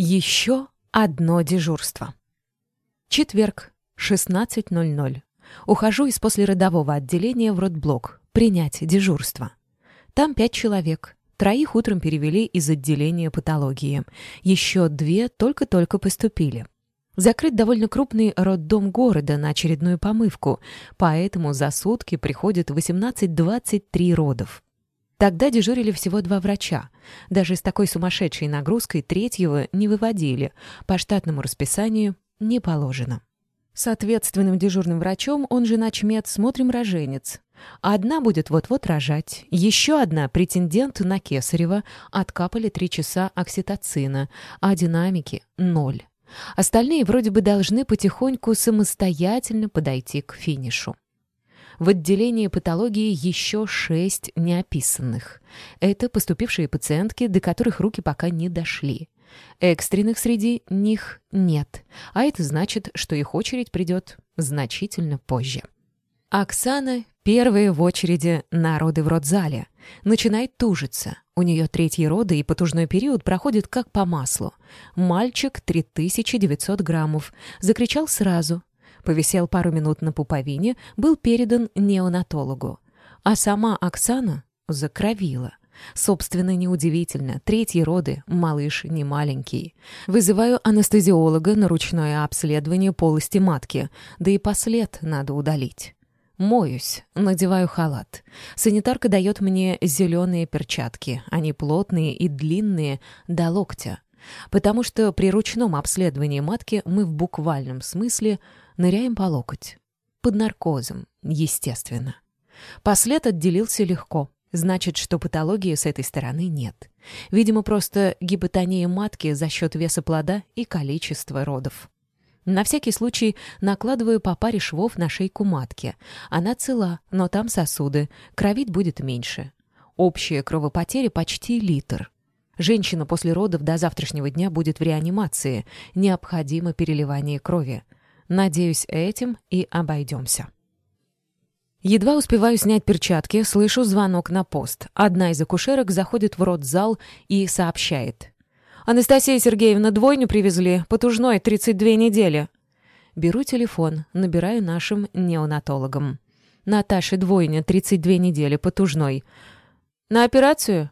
Еще одно дежурство. Четверг, 16.00. Ухожу из послеродового отделения в родблок. Принять дежурство. Там пять человек. Троих утром перевели из отделения патологии. Еще две только-только поступили. Закрыт довольно крупный роддом города на очередную помывку, поэтому за сутки приходит 18-23 родов. Тогда дежурили всего два врача. Даже с такой сумасшедшей нагрузкой третьего не выводили. По штатному расписанию не положено. С ответственным дежурным врачом, он же начмед, смотрим роженец. Одна будет вот-вот рожать. Еще одна претендент на Кесарева. Откапали три часа окситоцина, а динамики — ноль. Остальные вроде бы должны потихоньку самостоятельно подойти к финишу. В отделении патологии еще шесть неописанных. Это поступившие пациентки, до которых руки пока не дошли. Экстренных среди них нет, а это значит, что их очередь придет значительно позже. Оксана первая в очереди на роды в родзале. Начинает тужиться. У нее третьи роды, и потужной период проходит как по маслу. Мальчик 3900 граммов. Закричал сразу повисел пару минут на пуповине, был передан неонатологу. А сама Оксана закровила. Собственно, неудивительно. Третьи роды, малыш не маленький. Вызываю анестезиолога на ручное обследование полости матки, да и послед надо удалить. Моюсь, надеваю халат. Санитарка дает мне зеленые перчатки. Они плотные и длинные до локтя. Потому что при ручном обследовании матки мы в буквальном смысле Ныряем по локоть. Под наркозом, естественно. Послед отделился легко. Значит, что патологии с этой стороны нет. Видимо, просто гипотония матки за счет веса плода и количества родов. На всякий случай накладываю по паре швов на шейку матки. Она цела, но там сосуды. Кровить будет меньше. Общая кровопотеря почти литр. Женщина после родов до завтрашнего дня будет в реанимации. Необходимо переливание крови. Надеюсь, этим и обойдемся. Едва успеваю снять перчатки, слышу звонок на пост. Одна из акушерок заходит в родзал и сообщает. «Анастасия Сергеевна, двойню привезли, потужной, 32 недели». Беру телефон, набираю нашим неонатологам. «Наташа, двойня, 32 недели, потужной». «На операцию?»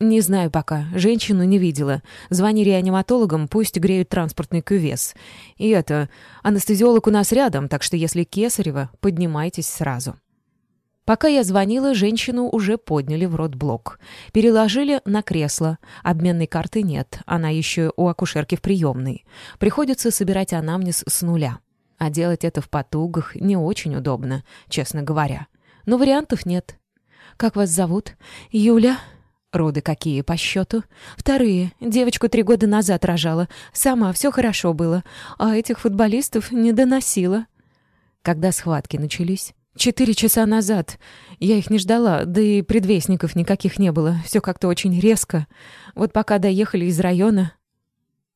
«Не знаю пока. Женщину не видела. Звони реаниматологам, пусть греют транспортный кювес. И это... Анестезиолог у нас рядом, так что если кесарево, поднимайтесь сразу». Пока я звонила, женщину уже подняли в родблок. Переложили на кресло. Обменной карты нет, она еще у акушерки в приемной. Приходится собирать анамнез с нуля. А делать это в потугах не очень удобно, честно говоря. Но вариантов нет. «Как вас зовут?» «Юля?» Роды какие по счету? Вторые. Девочку три года назад рожала. Сама все хорошо было. А этих футболистов не доносила. Когда схватки начались? Четыре часа назад. Я их не ждала, да и предвестников никаких не было. Все как-то очень резко. Вот пока доехали из района...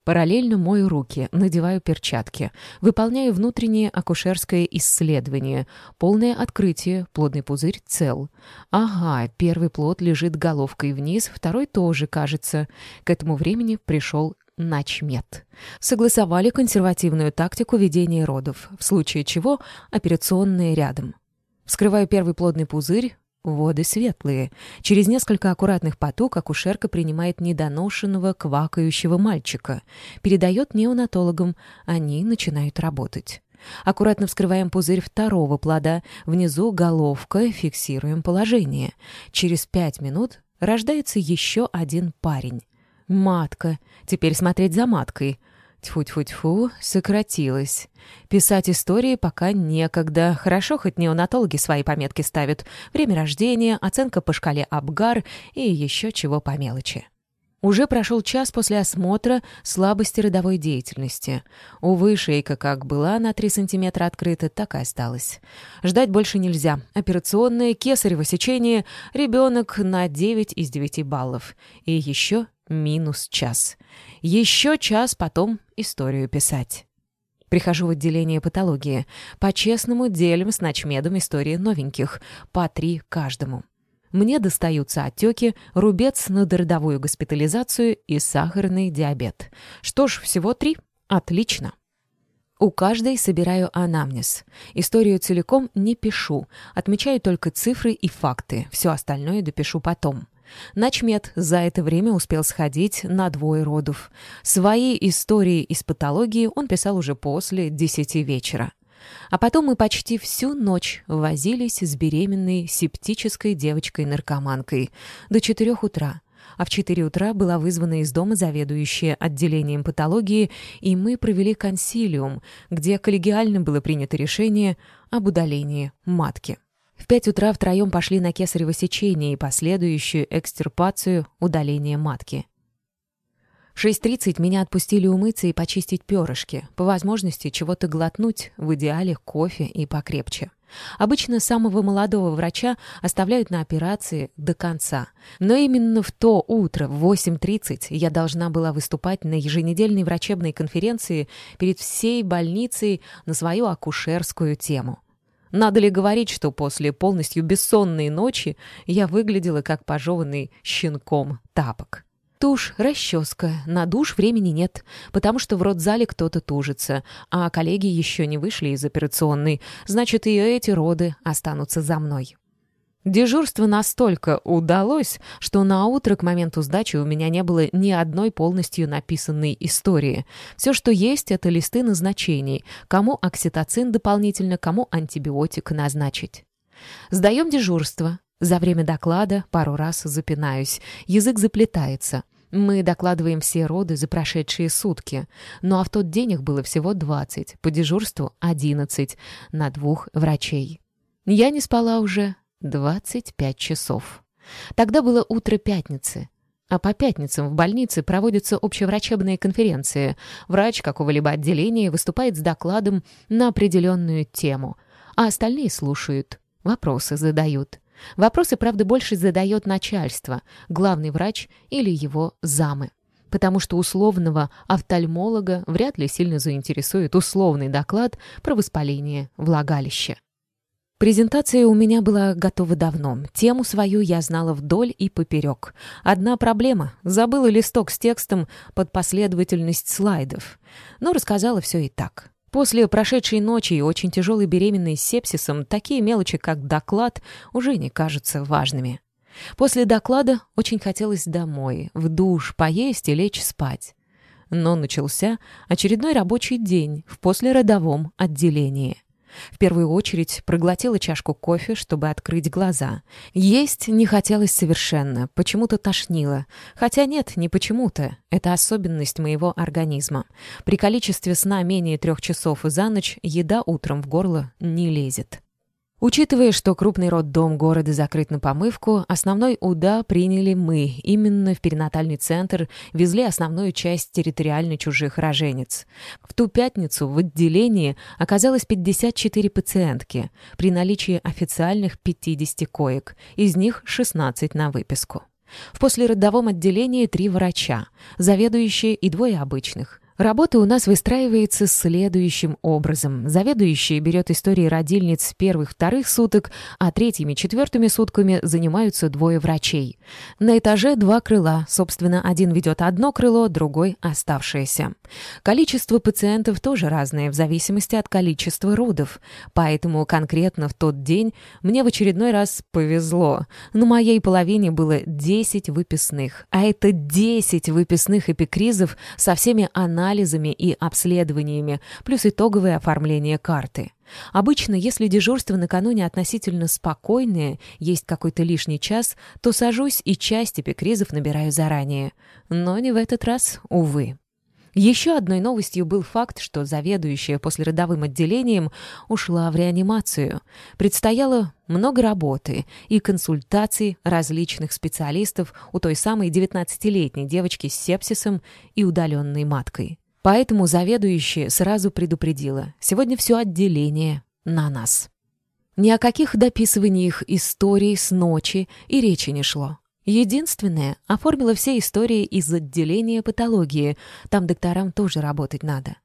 Параллельно мою руки, надеваю перчатки, выполняю внутреннее акушерское исследование, полное открытие, плодный пузырь цел. Ага, первый плод лежит головкой вниз, второй тоже, кажется. К этому времени пришел начмет. Согласовали консервативную тактику ведения родов, в случае чего операционные рядом. Вскрываю первый плодный пузырь, Воды светлые. Через несколько аккуратных поток акушерка принимает недоношенного квакающего мальчика. Передает неонатологам. Они начинают работать. Аккуратно вскрываем пузырь второго плода. Внизу головка, фиксируем положение. Через пять минут рождается еще один парень. Матка. Теперь смотреть за маткой. Тьфу-тьфу-тьфу, сократилось. Писать истории пока некогда. Хорошо, хоть неонатологи свои пометки ставят. Время рождения, оценка по шкале Абгар и еще чего по мелочи. Уже прошел час после осмотра слабости родовой деятельности. Увы, шейка как была на 3 сантиметра открыта, так и осталась. Ждать больше нельзя. Операционное, кесарево сечение, ребенок на 9 из 9 баллов. И еще минус час. Еще час потом историю писать. Прихожу в отделение патологии. По-честному делим с ночмедом истории новеньких. По три каждому. Мне достаются отеки, рубец на дородовую госпитализацию и сахарный диабет. Что ж, всего три. Отлично. У каждой собираю анамнез. Историю целиком не пишу, отмечаю только цифры и факты, все остальное допишу потом. Начмет за это время успел сходить на двое родов. Свои истории из патологии он писал уже после десяти вечера. А потом мы почти всю ночь возились с беременной септической девочкой-наркоманкой до четырех утра а в 4 утра была вызвана из дома заведующая отделением патологии, и мы провели консилиум, где коллегиально было принято решение об удалении матки. В 5 утра втроем пошли на кесарево сечение и последующую экстирпацию удаления матки. В 6.30 меня отпустили умыться и почистить перышки, по возможности чего-то глотнуть, в идеале кофе и покрепче. Обычно самого молодого врача оставляют на операции до конца. Но именно в то утро, в 8.30, я должна была выступать на еженедельной врачебной конференции перед всей больницей на свою акушерскую тему. Надо ли говорить, что после полностью бессонной ночи я выглядела как пожеванный щенком тапок? Тушь, расческа. На душ времени нет, потому что в родзале кто-то тужится, а коллеги еще не вышли из операционной, значит, и эти роды останутся за мной. Дежурство настолько удалось, что на утро к моменту сдачи у меня не было ни одной полностью написанной истории. Все, что есть, это листы назначений, кому окситоцин дополнительно, кому антибиотик назначить. Сдаем дежурство. За время доклада пару раз запинаюсь, язык заплетается. Мы докладываем все роды за прошедшие сутки, ну а в тот день их было всего 20, по дежурству 11, на двух врачей. Я не спала уже 25 часов. Тогда было утро пятницы. А по пятницам в больнице проводятся общеврачебные конференции. Врач какого-либо отделения выступает с докладом на определенную тему, а остальные слушают, вопросы задают. Вопросы, правда, больше задает начальство, главный врач или его замы. Потому что условного офтальмолога вряд ли сильно заинтересует условный доклад про воспаление влагалища. Презентация у меня была готова давно. Тему свою я знала вдоль и поперек. Одна проблема — забыла листок с текстом под последовательность слайдов. Но рассказала все и так. После прошедшей ночи и очень тяжелой беременной с сепсисом такие мелочи, как доклад, уже не кажутся важными. После доклада очень хотелось домой, в душ, поесть и лечь спать. Но начался очередной рабочий день в послеродовом отделении. В первую очередь проглотила чашку кофе, чтобы открыть глаза. Есть не хотелось совершенно, почему-то тошнило. Хотя нет, не почему-то. Это особенность моего организма. При количестве сна менее трех часов за ночь еда утром в горло не лезет. Учитывая, что крупный роддом города закрыт на помывку, основной УДА приняли мы. Именно в перинатальный центр везли основную часть территориально чужих роженец. В ту пятницу в отделении оказалось 54 пациентки при наличии официальных 50 коек, из них 16 на выписку. В послеродовом отделении три врача, заведующие и двое обычных. Работа у нас выстраивается следующим образом. Заведующий берет истории родильниц первых-вторых суток, а третьими-четвертыми сутками занимаются двое врачей. На этаже два крыла. Собственно, один ведет одно крыло, другой — оставшееся. Количество пациентов тоже разное в зависимости от количества родов. Поэтому конкретно в тот день мне в очередной раз повезло. На моей половине было 10 выписных. А это 10 выписных эпикризов со всеми анализами анализами и обследованиями, плюс итоговое оформление карты. Обычно, если дежурство накануне относительно спокойное, есть какой-то лишний час, то сажусь и часть эпикризов набираю заранее. Но не в этот раз, увы. Еще одной новостью был факт, что заведующая послеродовым отделением ушла в реанимацию. Предстояло много работы и консультаций различных специалистов у той самой 19-летней девочки с сепсисом и удаленной маткой. Поэтому заведующая сразу предупредила, сегодня все отделение на нас. Ни о каких дописываниях историй с ночи и речи не шло. Единственное, оформила все истории из отделения патологии. Там докторам тоже работать надо.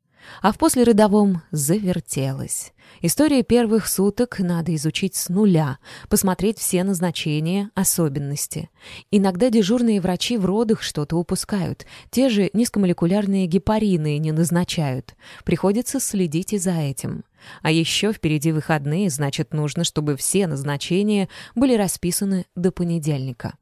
А в послеродовом завертелось. История первых суток надо изучить с нуля, посмотреть все назначения, особенности. Иногда дежурные врачи в родах что-то упускают. Те же низкомолекулярные гепарины не назначают. Приходится следить и за этим. А еще впереди выходные, значит, нужно, чтобы все назначения были расписаны до понедельника.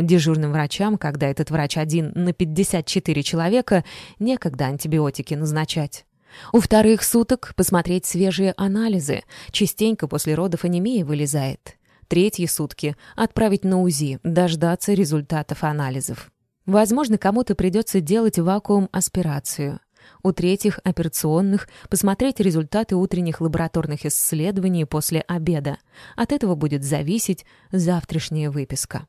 Дежурным врачам, когда этот врач один на 54 человека, некогда антибиотики назначать. У вторых суток посмотреть свежие анализы. Частенько после родов анемия вылезает. Третьи сутки отправить на УЗИ, дождаться результатов анализов. Возможно, кому-то придется делать вакуум-аспирацию. У третьих операционных посмотреть результаты утренних лабораторных исследований после обеда. От этого будет зависеть завтрашняя выписка.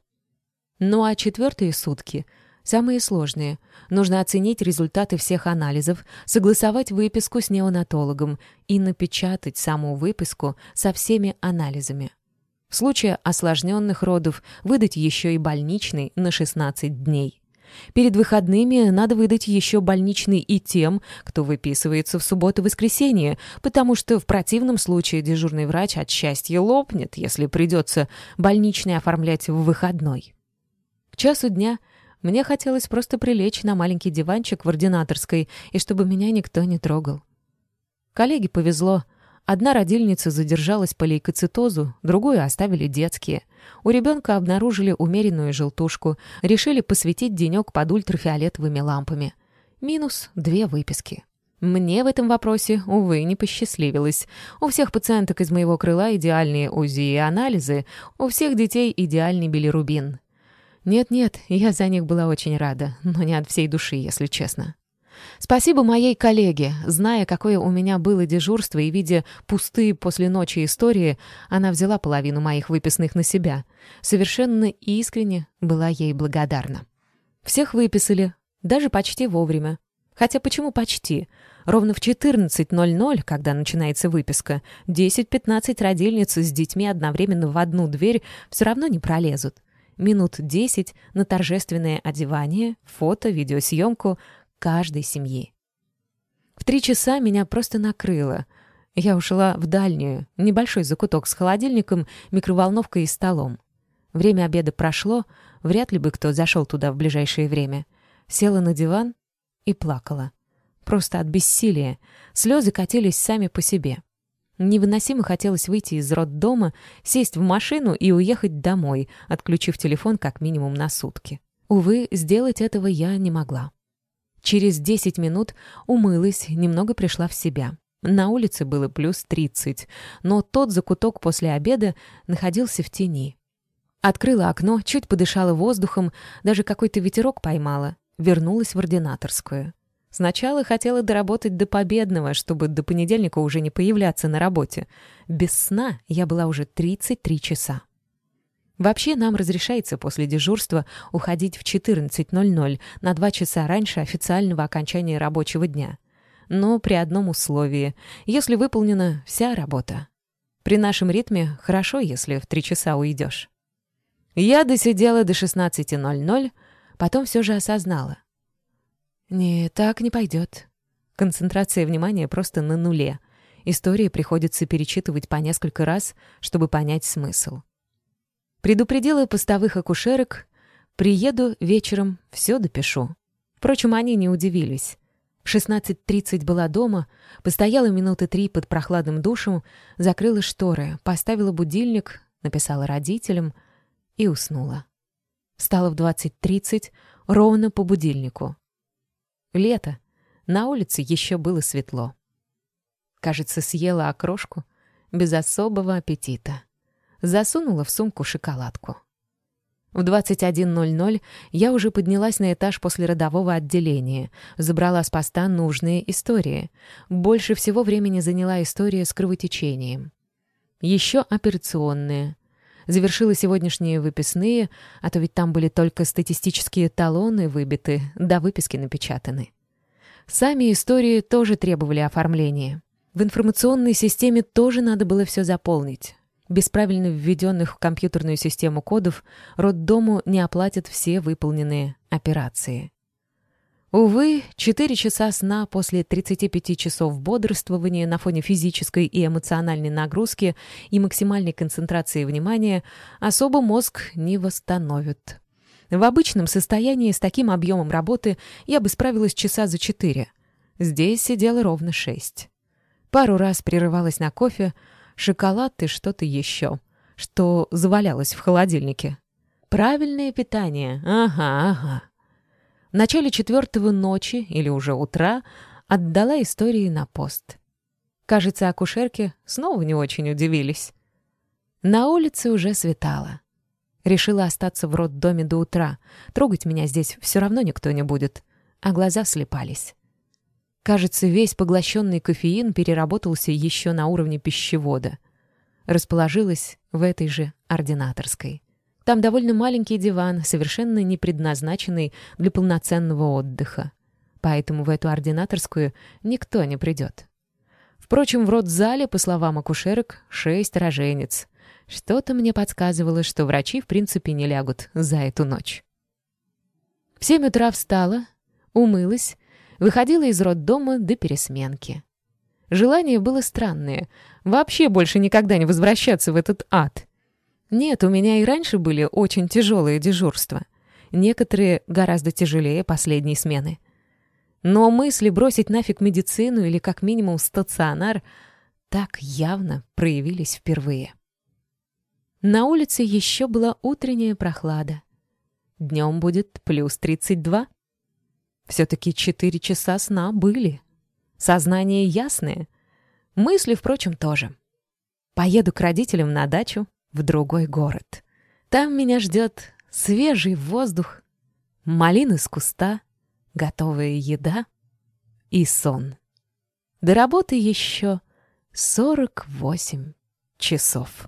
Ну а четвертые сутки — самые сложные. Нужно оценить результаты всех анализов, согласовать выписку с неонатологом и напечатать саму выписку со всеми анализами. В случае осложненных родов выдать еще и больничный на 16 дней. Перед выходными надо выдать еще больничный и тем, кто выписывается в субботу-воскресенье, потому что в противном случае дежурный врач от счастья лопнет, если придется больничный оформлять в выходной. К часу дня мне хотелось просто прилечь на маленький диванчик в ординаторской, и чтобы меня никто не трогал. Коллеге повезло. Одна родильница задержалась по лейкоцитозу, другую оставили детские. У ребенка обнаружили умеренную желтушку, решили посвятить денек под ультрафиолетовыми лампами. Минус две выписки. Мне в этом вопросе, увы, не посчастливилось. У всех пациенток из моего крыла идеальные УЗИ и анализы, у всех детей идеальный билирубин. Нет-нет, я за них была очень рада, но не от всей души, если честно. Спасибо моей коллеге. Зная, какое у меня было дежурство и видя пустые после ночи истории, она взяла половину моих выписных на себя. Совершенно искренне была ей благодарна. Всех выписали, даже почти вовремя. Хотя почему почти? Ровно в 14.00, когда начинается выписка, 10-15 родильниц с детьми одновременно в одну дверь все равно не пролезут минут десять на торжественное одевание, фото, видеосъемку каждой семьи. В три часа меня просто накрыло. Я ушла в дальнюю, небольшой закуток с холодильником, микроволновкой и столом. Время обеда прошло, вряд ли бы кто зашел туда в ближайшее время. Села на диван и плакала. Просто от бессилия. Слезы катились сами по себе. Невыносимо хотелось выйти из роддома, сесть в машину и уехать домой, отключив телефон как минимум на сутки. Увы, сделать этого я не могла. Через 10 минут умылась, немного пришла в себя. На улице было плюс 30, но тот закуток после обеда находился в тени. Открыла окно, чуть подышала воздухом, даже какой-то ветерок поймала. Вернулась в ординаторскую. Сначала хотела доработать до победного, чтобы до понедельника уже не появляться на работе. Без сна я была уже 33 часа. Вообще нам разрешается после дежурства уходить в 14.00 на 2 часа раньше официального окончания рабочего дня. Но при одном условии, если выполнена вся работа. При нашем ритме хорошо, если в 3 часа уйдешь. Я досидела до 16.00, потом все же осознала. «Не, так не пойдет». Концентрация внимания просто на нуле. Истории приходится перечитывать по несколько раз, чтобы понять смысл. Предупредила постовых акушерок. Приеду вечером, все допишу. Впрочем, они не удивились. В 16.30 была дома, постояла минуты три под прохладным душем, закрыла шторы, поставила будильник, написала родителям и уснула. Встала в 20.30 ровно по будильнику. Лето. На улице еще было светло. Кажется, съела окрошку без особого аппетита. Засунула в сумку шоколадку. В 21.00 я уже поднялась на этаж после родового отделения, забрала с поста нужные истории. Больше всего времени заняла история с кровотечением. Еще операционные. Завершила сегодняшние выписные, а то ведь там были только статистические талоны выбиты, да выписки напечатаны. Сами истории тоже требовали оформления. В информационной системе тоже надо было все заполнить. Без правильно введенных в компьютерную систему кодов роддому не оплатят все выполненные операции. Увы, 4 часа сна после 35 часов бодрствования на фоне физической и эмоциональной нагрузки и максимальной концентрации внимания особо мозг не восстановит. В обычном состоянии с таким объемом работы я бы справилась часа за 4. Здесь сидела ровно 6. Пару раз прерывалась на кофе, шоколад и что-то еще, что завалялось в холодильнике. Правильное питание, ага, ага. В начале четвертого ночи или уже утра отдала истории на пост. Кажется, акушерки снова не очень удивились. На улице уже светало. Решила остаться в роддоме до утра. Трогать меня здесь все равно никто не будет. А глаза слепались. Кажется, весь поглощенный кофеин переработался еще на уровне пищевода. Расположилась в этой же ординаторской. Там довольно маленький диван, совершенно не предназначенный для полноценного отдыха. Поэтому в эту ординаторскую никто не придет. Впрочем, в родзале, по словам акушерок, шесть роженец. Что-то мне подсказывало, что врачи в принципе не лягут за эту ночь. В семь утра встала, умылась, выходила из роддома до пересменки. Желание было странное — вообще больше никогда не возвращаться в этот ад — нет, у меня и раньше были очень тяжелые дежурства. Некоторые гораздо тяжелее последней смены. Но мысли бросить нафиг медицину или как минимум стационар так явно проявились впервые. На улице еще была утренняя прохлада. Днем будет плюс 32. Все-таки 4 часа сна были. Сознание ясное. Мысли, впрочем, тоже. Поеду к родителям на дачу, в другой город. Там меня ждет свежий воздух, малины с куста, готовая еда и сон. До работы еще 48 часов.